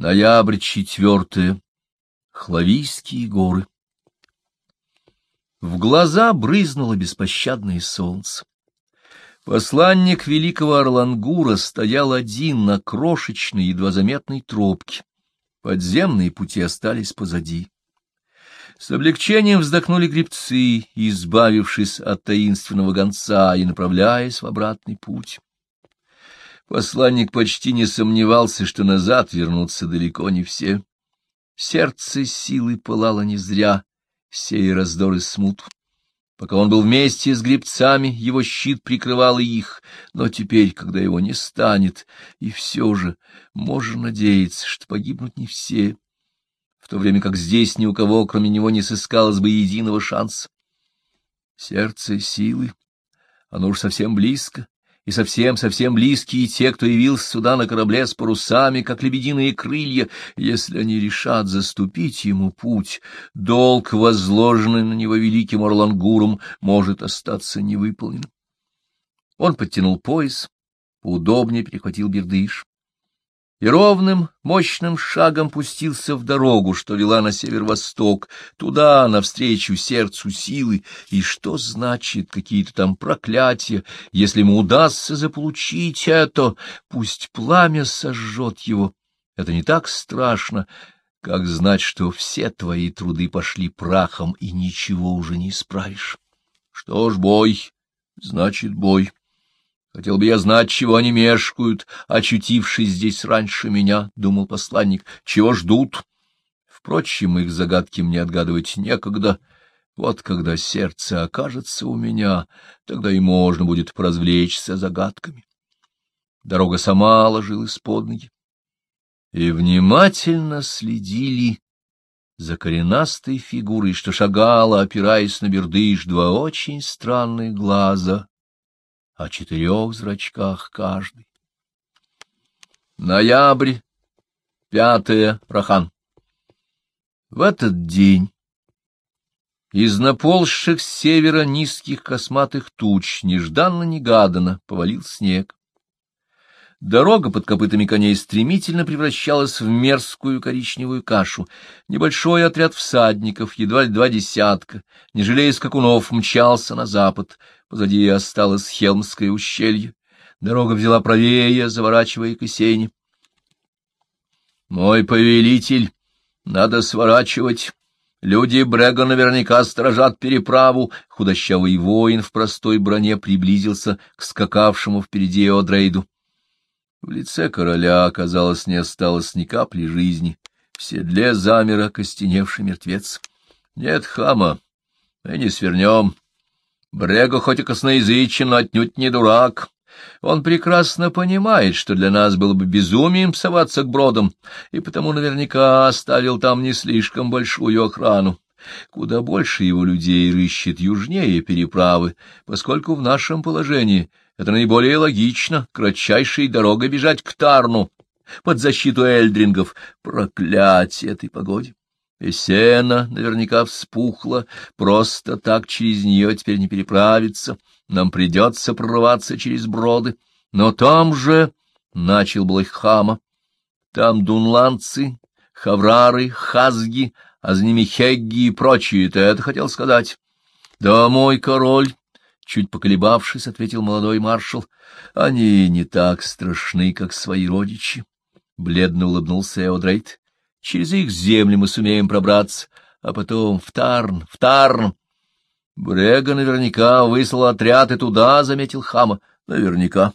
Ноябрь четвертое. Хлавийские горы. В глаза брызнуло беспощадное солнце. Посланник великого Орлангура стоял один на крошечной, едва заметной тропке. Подземные пути остались позади. С облегчением вздохнули гребцы, избавившись от таинственного гонца и направляясь в обратный путь. Посланник почти не сомневался, что назад вернутся далеко не все. Сердце силы пылало не зря, сея раздор и смут. Пока он был вместе с гребцами, его щит прикрывал их, но теперь, когда его не станет, и все же можно надеяться, что погибнут не все в то время как здесь ни у кого, кроме него, не сыскалось бы единого шанса. Сердце силы, оно уж совсем близко, и совсем-совсем близкие те, кто явился сюда на корабле с парусами, как лебединые крылья, если они решат заступить ему путь, долг, возложенный на него великим Орлангуром, может остаться невыполненным. Он подтянул пояс, поудобнее перехватил бердыш и ровным, мощным шагом пустился в дорогу, что вела на северо-восток, туда, навстречу сердцу силы, и что значит какие-то там проклятия, если ему удастся заполучить это, пусть пламя сожжет его, это не так страшно, как знать, что все твои труды пошли прахом, и ничего уже не исправишь. Что ж, бой, значит бой. Хотел бы я знать, чего они мешкают, очутившись здесь раньше меня, — думал посланник. Чего ждут? Впрочем, их загадки мне отгадывать некогда. Вот когда сердце окажется у меня, тогда и можно будет поразвлечься загадками. Дорога сама ложилась под ноги. И внимательно следили за коренастой фигурой, что шагала, опираясь на бердыш, два очень странные глаза о четырех зрачках каждый. Ноябрь, пятое, Рахан. В этот день из наползших с севера низких косматых туч нежданно-негаданно повалил снег. Дорога под копытами коней стремительно превращалась в мерзкую коричневую кашу. Небольшой отряд всадников, едва ли два десятка, не жалея скакунов, мчался на запад. Позади осталось Хелмское ущелье. Дорога взяла правее, заворачивая к Есени. «Мой повелитель, надо сворачивать. Люди Брега наверняка сторожат переправу». Худощавый воин в простой броне приблизился к скакавшему впереди Одрейду. В лице короля, казалось, не осталось ни капли жизни. В седле замер окостеневший мертвец. Нет, хама, мы не свернем. Брего хоть и косноязычен, но отнюдь не дурак. Он прекрасно понимает, что для нас было бы безумием псоваться к бродам, и потому наверняка оставил там не слишком большую охрану. Куда больше его людей рыщет южнее переправы, поскольку в нашем положении это наиболее логично, кратчайшей дорогой бежать к Тарну, под защиту эльдрингов. Проклятие этой погоде! И сено наверняка вспухло, просто так через нее теперь не переправиться. Нам придется прорваться через броды. Но там же, — начал было хама, — там дунландцы, хаврары, хазги, а за ними хегги и прочие, ты это хотел сказать? Да, мой король, Чуть поколебавшись, ответил молодой маршал. — Они не так страшны, как свои родичи. Бледно улыбнулся Эодрейт. — Через их земли мы сумеем пробраться, а потом в Тарн, в Тарн. — Брега наверняка выслал отряд и туда, — заметил Хама. — Наверняка.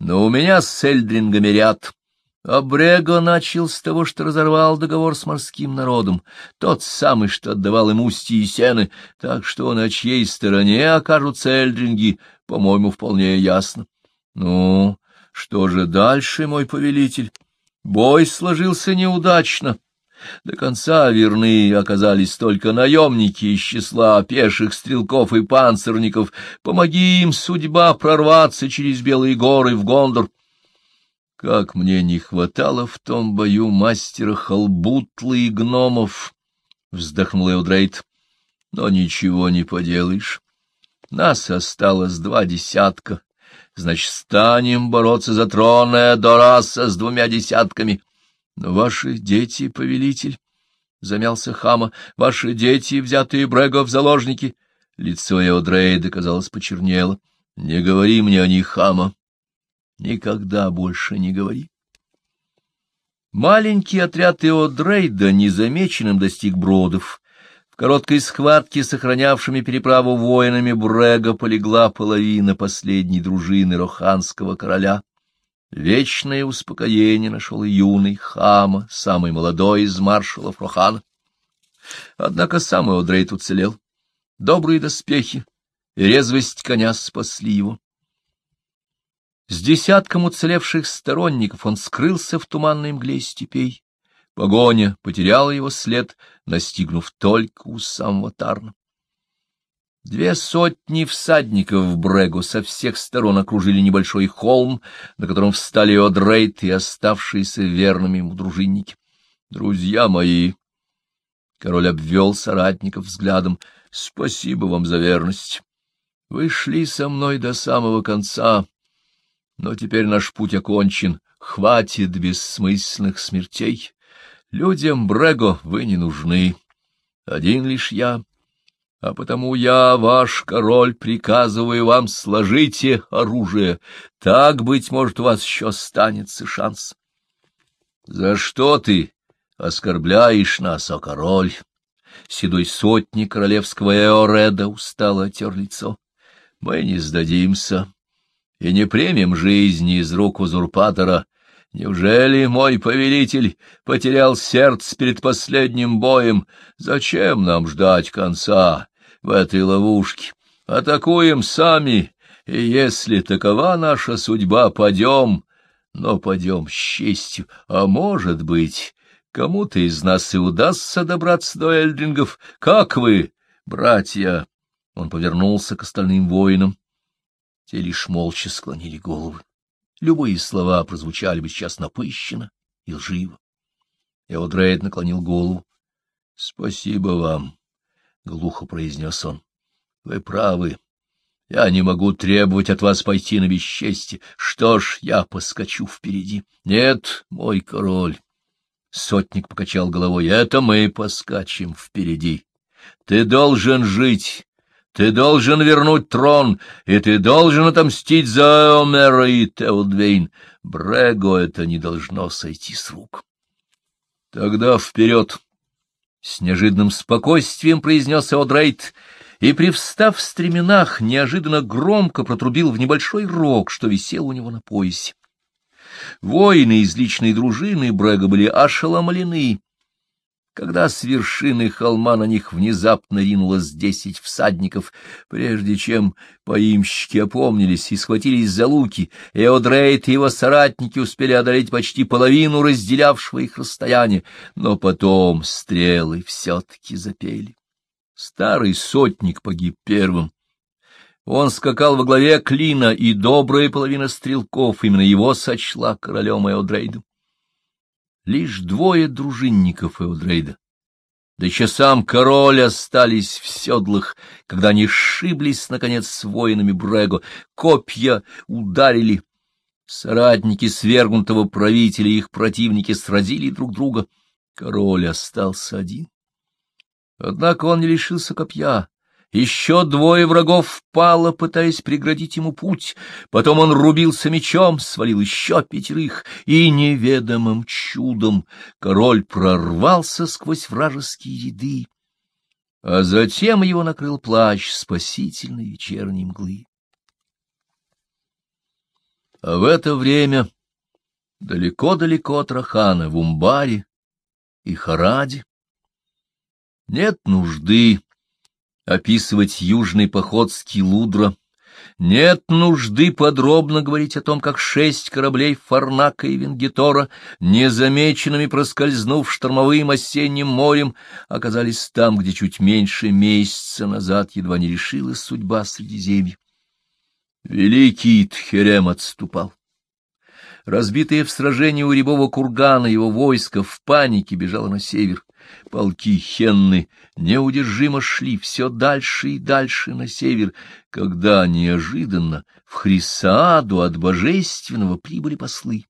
Но у меня с Эльдрингами ряд. Абрего начал с того, что разорвал договор с морским народом, тот самый, что отдавал им устья и сены, так что на чьей стороне окажутся эльдринги, по-моему, вполне ясно. Ну, что же дальше, мой повелитель? Бой сложился неудачно. До конца верны оказались только наемники из числа пеших стрелков и панцирников. Помоги им, судьба, прорваться через Белые горы в Гондор. Как мне не хватало в том бою мастера халбутлы и гномов! — вздохнул Эудрейт. — Но ничего не поделаешь. Нас осталось два десятка. Значит, станем бороться за трон Эдораса с двумя десятками. Но ваши дети, повелитель, — замялся Хама, — ваши дети, взятые Брэго в заложники. Лицо Эодрейда, казалось, почернело. — Не говори мне о них, Хама. Никогда больше не говори. Маленький отряд Эодрейда незамеченным достиг бродов. Короткой схватке, сохранявшими переправу воинами Брега, полегла половина последней дружины роханского короля. Вечное успокоение нашел юный Хама, самый молодой из маршалов Рохана. Однако сам Эодрейд уцелел. Добрые доспехи и резвость коня спасли его. С десятком уцелевших сторонников он скрылся в туманной мгле степей. Погоня потеряла его след, настигнув только у самого Тарна. Две сотни всадников в Брегу со всех сторон окружили небольшой холм, на котором встали Одрейт и оставшиеся верными ему дружинники. — Друзья мои! — король обвел соратников взглядом. — Спасибо вам за верность. Вы шли со мной до самого конца, но теперь наш путь окончен. Хватит бессмысленных смертей. Людям Брего вы не нужны. Один лишь я. А потому я, ваш король, приказываю вам, сложите оружие. Так, быть может, у вас еще останется шанс. За что ты оскорбляешь нас, о король? Седой сотни королевского Эореда устало отер лицо. Мы не сдадимся и не примем жизни из рук узурпатора. Неужели мой повелитель потерял сердце перед последним боем? Зачем нам ждать конца в этой ловушке? Атакуем сами, и если такова наша судьба, падем, но падем с честью. А может быть, кому-то из нас и удастся добраться до эльдрингов. Как вы, братья? Он повернулся к остальным воинам. Те лишь молча склонили головы. Любые слова прозвучали бы сейчас напыщенно и лживо. Эодрейд наклонил голову. — Спасибо вам, — глухо произнес он. — Вы правы. Я не могу требовать от вас пойти на бесчестье. Что ж, я поскочу впереди. Нет, мой король. Сотник покачал головой. Это мы поскачем впереди. Ты должен жить ты должен вернуть трон, и ты должен отомстить за Омера и Теодвейн. Брего это не должно сойти с рук. Тогда вперед! С неожиданным спокойствием произнес Одрейт, и, привстав в стременах, неожиданно громко протрубил в небольшой рог, что висел у него на поясе. Воины из личной дружины Брега были ошеломлены когда с вершины холма на них внезапно ринулось десять всадников, прежде чем поимщики опомнились и схватились за луки, Эодрейт и его соратники успели одолеть почти половину разделявшего их расстояния, но потом стрелы все-таки запели. Старый сотник погиб первым. Он скакал во главе клина, и добрая половина стрелков именно его сочла королем Эодрейдом лишь двое дружинников Эудрейда. Да еще сам король остались в седлах, когда они сшиблись, наконец, с воинами Брего. Копья ударили. Соратники свергнутого правителя и их противники сразили друг друга. Король остался один. Однако он не лишился копья. Еще двое врагов впало, пытаясь преградить ему путь. Потом он рубился мечом, свалил еще пятерых, и неведомым чудом король прорвался сквозь вражеские ряды. А затем его накрыл плащ спасительной вечерней мглы. А в это время далеко-далеко от Рахана, в Умбаре и Хараде, нет нужды описывать южный поход Скилудра. Нет нужды подробно говорить о том, как шесть кораблей Фарнака и Венгитора, незамеченными проскользнув штормовым осенним морем, оказались там, где чуть меньше месяца назад едва не решилась судьба Средиземья. Великий Тхерем отступал. Разбитое в сражении у Рябого кургана его войско в панике бежало на север. Полки Хенны неудержимо шли все дальше и дальше на север, когда неожиданно в Хрисааду от божественного прибыли послы.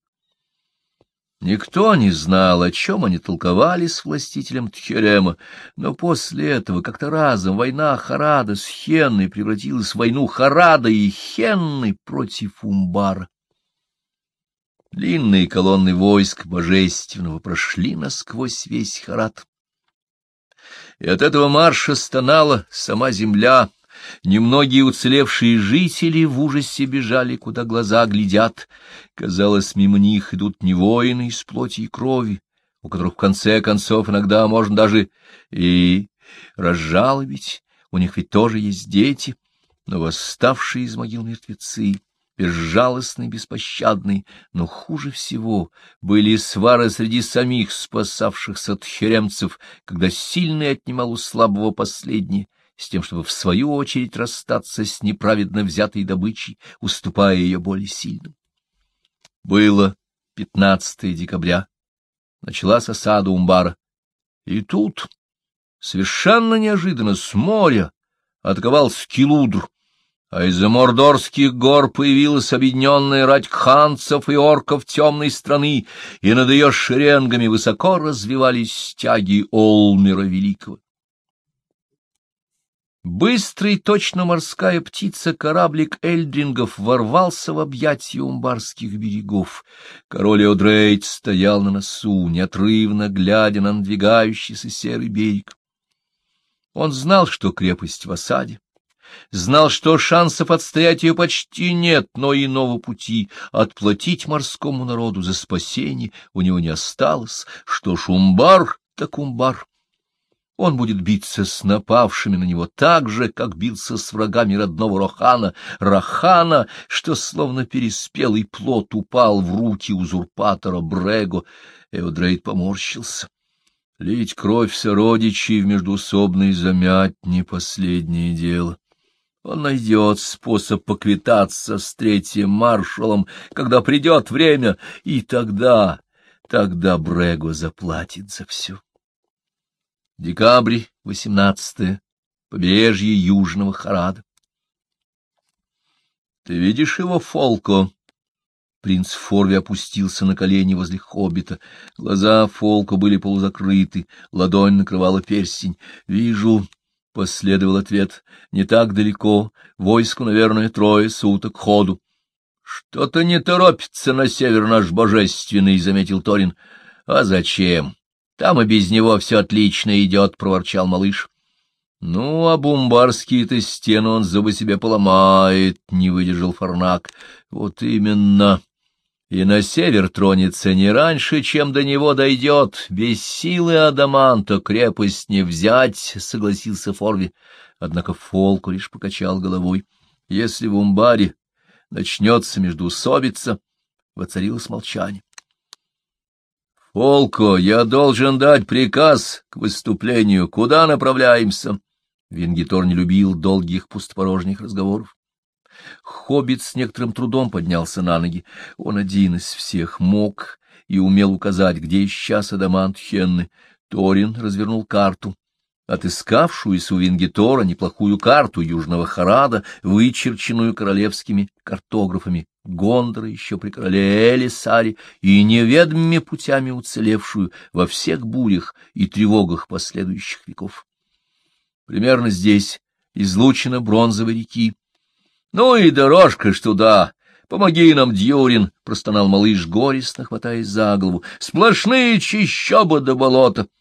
Никто не знал, о чем они толковали с властителем Тхерема, но после этого как-то разом война Харада с Хенной превратилась в войну Харада и Хенны против Умбара. Длинные колонны войск божественного прошли насквозь весь Харад. И от этого марша стонала сама земля, Немногие уцелевшие жители в ужасе бежали, куда глаза глядят. Казалось, мимо них идут не воины из плоти и крови, у которых в конце концов иногда можно даже и разжалобить, у них ведь тоже есть дети, но восставшие из могил мертвецы, безжалостные, беспощадные, но хуже всего были свары среди самих спасавшихся от херемцев, когда сильный отнимал у слабого последнее, с тем, чтобы в свою очередь расстаться с неправедно взятой добычей, уступая ее более сильным. Было 15 декабря. Началась осада Умбара. И тут, совершенно неожиданно, с моря атаковал Скилудр, а из-за Мордорских гор появилась объединенная рать ханцев и орков темной страны, и над ее шеренгами высоко развивались стяги Олмера Великого. Быстрый, точно морская птица, кораблик Эльдрингов ворвался в объятия умбарских берегов. Король Одрейд стоял на носу, неотрывно глядя на надвигающийся серый берег. Он знал, что крепость в осаде, знал, что шансов отстоять ее почти нет, но иного пути отплатить морскому народу за спасение у него не осталось, что шумбар так умбар. Он будет биться с напавшими на него так же, как бился с врагами родного Рохана, Рохана, что словно переспелый плод упал в руки узурпатора Брего. Эодрейд поморщился. Лить кровь сородичей в междуусобной замять не последнее дело. Он найдет способ поквитаться с третьим маршалом, когда придет время, и тогда, тогда Брего заплатит за все. Декабрь, 18 побережье Южного Харада. — Ты видишь его, Фолко? Принц Форви опустился на колени возле хоббита. Глаза Фолко были полузакрыты, ладонь накрывала перстень. — Вижу, — последовал ответ, — не так далеко, войску, наверное, трое суток ходу. — Что-то не торопится на север наш божественный, — заметил Торин. — А зачем? Там и без него все отлично идет, — проворчал малыш. — Ну, а бумбарские-то стены он зубы себе поломает, — не выдержал Фарнак. — Вот именно. И на север тронется не раньше, чем до него дойдет. Без силы адаманта крепость не взять, — согласился Форви. Однако Фолку лишь покачал головой. Если в Умбаре начнется междуусобица, воцарилось молчание. Волко, я должен дать приказ к выступлению. Куда направляемся? Венгитор не любил долгих пустопорожних разговоров. Хоббит с некоторым трудом поднялся на ноги. Он один из всех мог и умел указать, где сейчас Адамант Хенны. Торин развернул карту отыскавшуюся у Венгитора неплохую карту Южного Харада, вычерченную королевскими картографами Гондора еще при короле Элисаре и неведомыми путями уцелевшую во всех бурях и тревогах последующих веков. Примерно здесь излучена бронзовой реки. — Ну и дорожка ж туда! Помоги нам, Дьюрин! — простонал малыш горестно, хватаясь за голову. — Сплошные чищоба до болота! —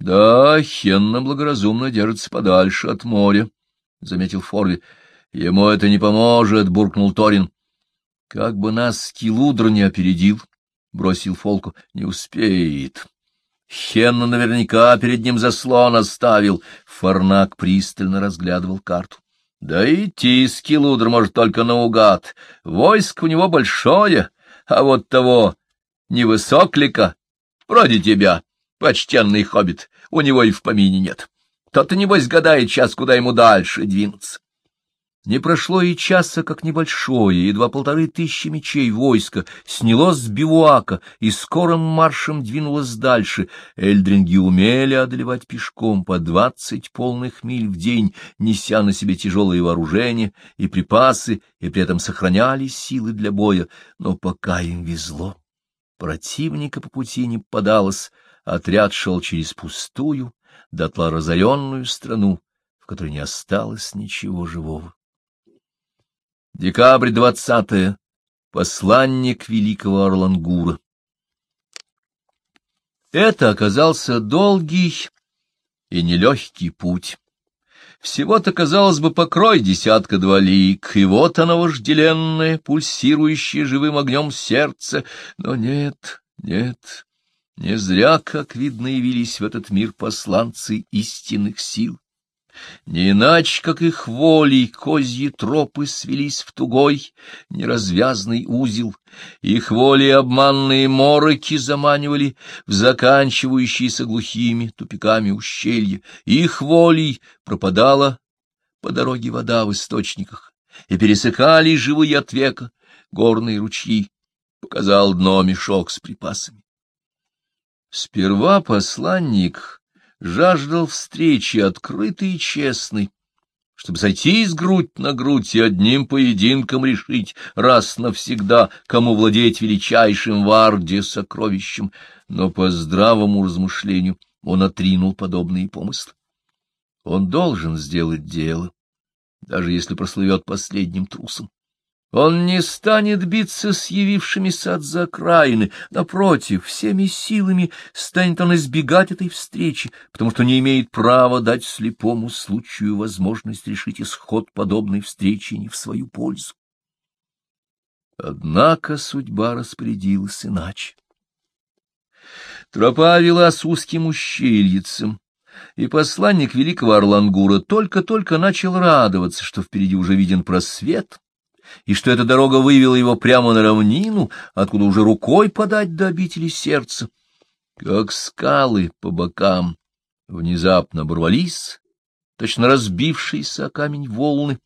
да, Хенна благоразумно держится подальше от моря, — заметил Форви. — Ему это не поможет, — буркнул Торин. — Как бы нас Скилудр не опередил, — бросил Фолку, — не успеет. Хенна наверняка перед ним заслон оставил. Фарнак пристально разглядывал карту. Да идти Скилудр может только наугад. Войско у него большое, а вот того невысоклика, вроде тебя, почтенный хоббит, у него и в помине нет. Тот-то, небось, гадает час, куда ему дальше двинуться. Не прошло и часа, как небольшое, едва полторы тысячи мечей войска снялось с бивуака и скорым маршем двинулось дальше. Эльдринги умели одолевать пешком по двадцать полных миль в день, неся на себе тяжелые вооружения и припасы, и при этом сохраняли силы для боя, но пока им везло. Противника по пути не подалось, отряд шел через пустую, дотла разоренную страну, в которой не осталось ничего живого. Декабрь двадцатое. Посланник великого Орлангура. Это оказался долгий и нелегкий путь. Всего-то, казалось бы, покрой десятка-два и вот оно вожделенное, пульсирующее живым огнем сердце. Но нет, нет, не зря, как видно, явились в этот мир посланцы истинных сил. Не иначе, как их волей, козьи тропы свелись в тугой, неразвязный узел, их волей обманные мороки заманивали в заканчивающиеся глухими тупиками ущелья, их волей пропадала по дороге вода в источниках, и пересыхали живые от века горные ручьи, показал дно мешок с припасами. Сперва посланник жаждал встречи открытой и честной, чтобы сойти из грудь на грудь и одним поединком решить раз навсегда, кому владеть величайшим в Арде сокровищем, но по здравому размышлению он отринул подобные помыслы. Он должен сделать дело, даже если прослывет последним трусом. Он не станет биться с явившимися от закраины, напротив, всеми силами станет он избегать этой встречи, потому что не имеет права дать слепому случаю возможность решить исход подобной встречи не в свою пользу. Однако судьба распорядилась иначе. Тропа вела с узким ущельицем, и посланник великого Орлангура только-только начал радоваться, что впереди уже виден просвет, и что эта дорога вывела его прямо на равнину, откуда уже рукой подать до обители сердца. Как скалы по бокам внезапно оборвались, точно разбившиеся о камень волны,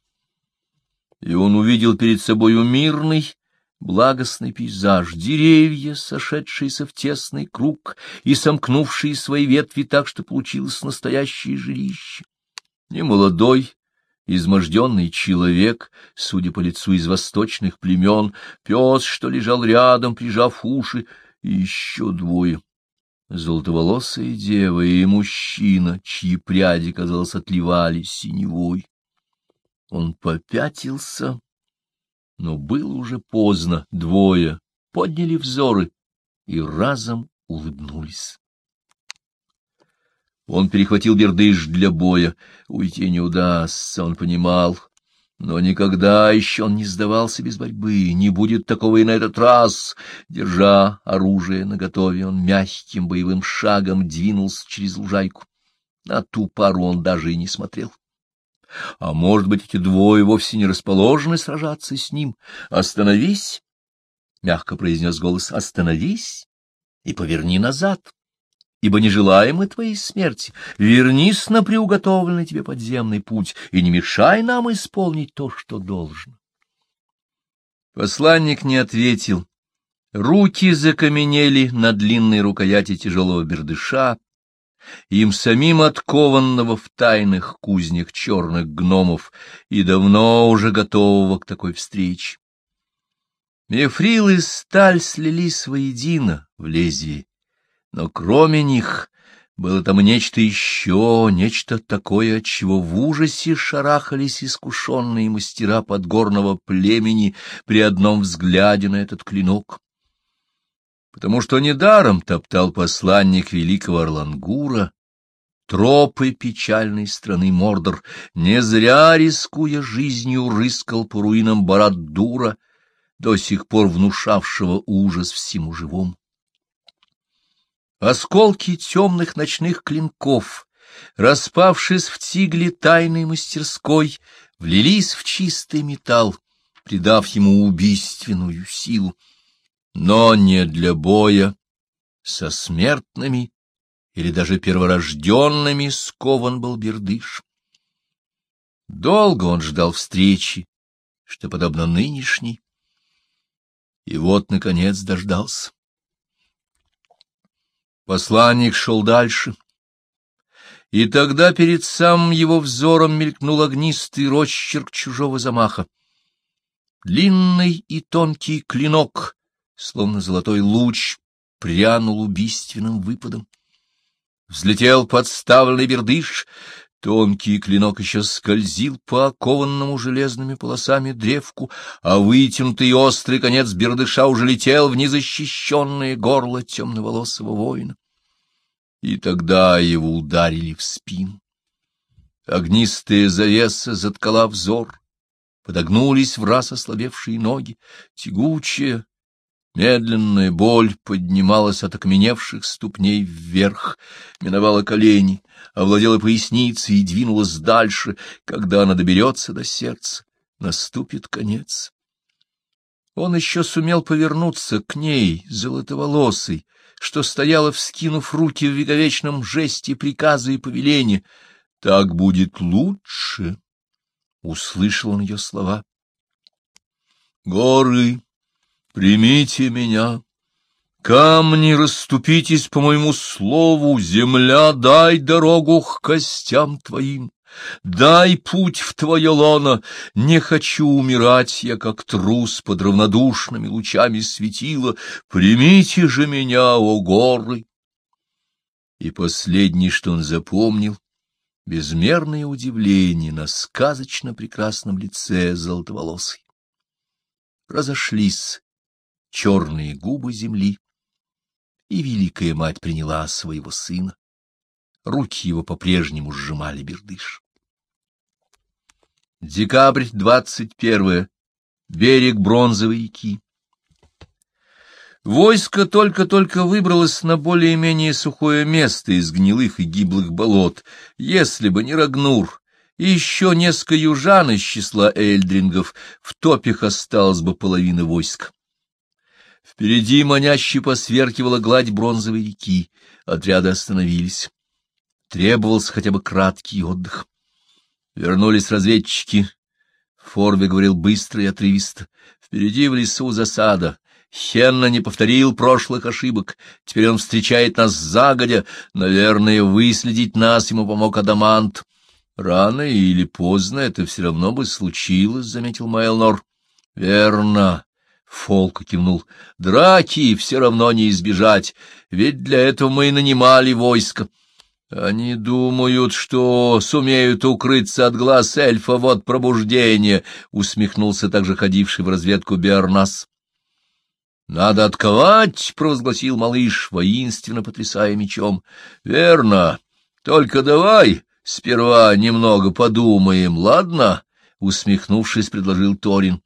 и он увидел перед собою мирный, благостный пейзаж, деревья, сошедшиеся в тесный круг и сомкнувшие свои ветви так, что получилось настоящее жилище. Немолодой, изможденный человек, судя по лицу из восточных племен, пес, что лежал рядом, прижав уши, и еще двое. Золотоволосая дева и мужчина, чьи пряди, казалось, отливали синевой. Он попятился, но было уже поздно, двое подняли взоры и разом улыбнулись. Он перехватил бердыш для боя. Уйти не удастся, он понимал. Но никогда еще он не сдавался без борьбы, не будет такого и на этот раз. Держа оружие наготове, он мягким боевым шагом двинулся через лужайку. На ту пару он даже и не смотрел. А может быть, эти двое вовсе не расположены сражаться с ним? «Остановись!» — мягко произнес голос. «Остановись и поверни назад!» Ибо не желаем мы твоей смерти. Вернись на приуготовленный тебе подземный путь и не мешай нам исполнить то, что должно. Посланник не ответил. Руки закаменели на длинной рукояти тяжелого бердыша, им самим откованного в тайных кузнях черных гномов и давно уже готового к такой встрече. Мефрил и сталь слились воедино в лезвии, но кроме них было там нечто еще, нечто такое, от чего в ужасе шарахались искушенные мастера подгорного племени при одном взгляде на этот клинок. Потому что недаром топтал посланник великого Орлангура тропы печальной страны Мордор, не зря, рискуя жизнью, рыскал по руинам Барад-Дура, до сих пор внушавшего ужас всему живому. Осколки темных ночных клинков, распавшись в тигле тайной мастерской, влились в чистый металл, придав ему убийственную силу. Но не для боя со смертными или даже перворожденными скован был бердыш. Долго он ждал встречи, что подобно нынешней, и вот, наконец, дождался. Посланник шел дальше. И тогда перед самым его взором мелькнул огнистый росчерк чужого замаха. Длинный и тонкий клинок, словно золотой луч, прянул убийственным выпадом. Взлетел подставленный бердыш, тонкий клинок еще скользил по окованному железными полосами древку, а вытянутый острый конец бердыша уже летел в незащищенное горло темноволосого воина. И тогда его ударили в спину. Огнистая завеса заткала взор, подогнулись в раз ослабевшие ноги, тягучая, медленная боль поднималась от окаменевших ступней вверх, миновала колени, овладела поясницей и двинулась дальше, когда она доберется до сердца, наступит конец. Он еще сумел повернуться к ней, золотоволосой, что стояла, вскинув руки в вековечном жесте приказа и повеления. «Так будет лучше!» услышал он ее слова. «Горы, примите меня, камни, расступитесь по моему слову, земля, дай дорогу к костям твоим». Дай путь в твое лоно, не хочу умирать я, как трус под равнодушными лучами светила, примите же меня, о горы! И последнее, что он запомнил, безмерное удивление на сказочно прекрасном лице золотоволосой. Разошлись черные губы земли, и великая мать приняла своего сына. Руки его по-прежнему сжимали бердыш. Декабрь двадцать первое. Берег Бронзовой реки. Войско только-только выбралось на более-менее сухое место из гнилых и гиблых болот. Если бы не Рагнур и еще несколько южан из числа эльдрингов, в топях осталась бы половина войска. Впереди маняще посверкивала гладь бронзовой реки, отряды остановились. Требовался хотя бы краткий отдых. Вернулись разведчики. Форби говорил быстро и отрывисто. Впереди в лесу засада. Хенна не повторил прошлых ошибок. Теперь он встречает нас загодя. Наверное, выследить нас ему помог Адамант. Рано или поздно это все равно бы случилось, — заметил Майлнор. — Верно. Фолк кивнул. — Драки все равно не избежать, ведь для этого мы и нанимали войско. Они думают, что сумеют укрыться от глаз эльфа вот пробуждение, — усмехнулся также ходивший в разведку Бернас. — Надо отковать, — провозгласил малыш, воинственно потрясая мечом. — Верно. Только давай сперва немного подумаем, ладно? — усмехнувшись, предложил Торин. —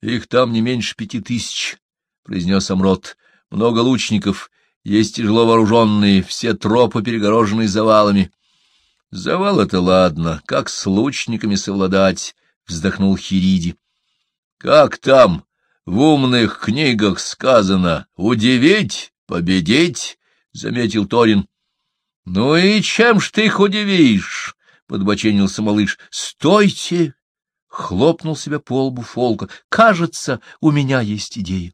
Их там не меньше пяти тысяч, — произнес Амрот. — Много лучников, есть тяжело вооруженные, все тропы перегорожены завалами. — Завал — это ладно, как с лучниками совладать? — вздохнул Хириди. — Как там? В умных книгах сказано «удивить, победить», — заметил Торин. — Ну и чем ж ты их удивишь? — подбоченился малыш. — Стойте! — хлопнул себя по лбу Фолка. — Кажется, у меня есть идея.